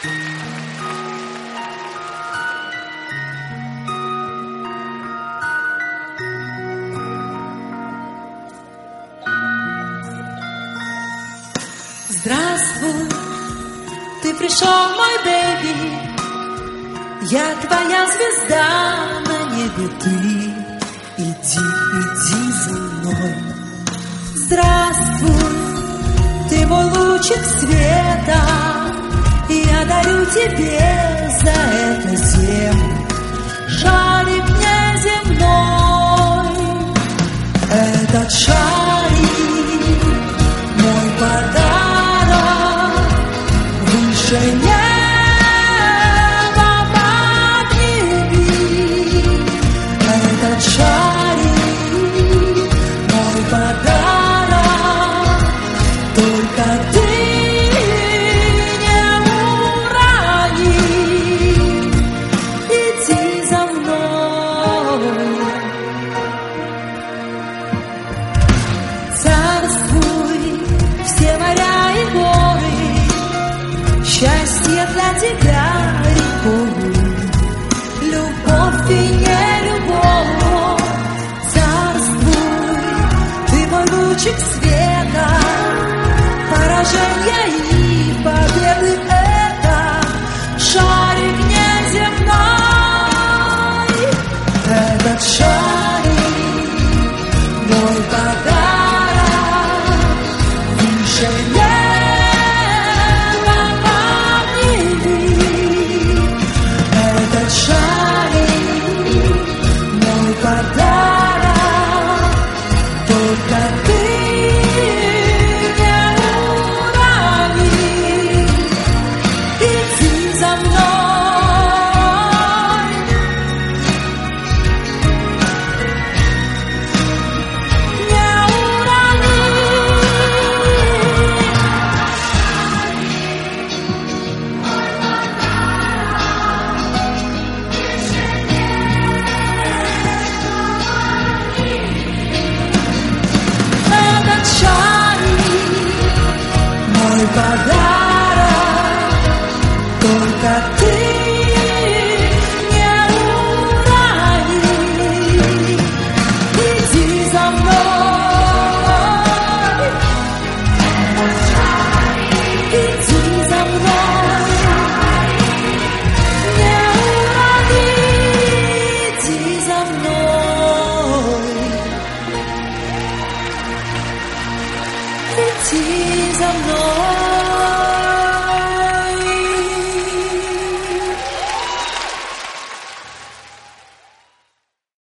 Здравствуй, ты пришел, мой бэби, я твоя звезда на небе, ты иди, иди за мной. Здравствуй, ты мой лучик света, 些别。Лучик света, Поражения и победы это Шарик неземной. Этот шарик мой подарок выше неба подними. Этот шарик мой подарок, pagara con castigo. tears I'm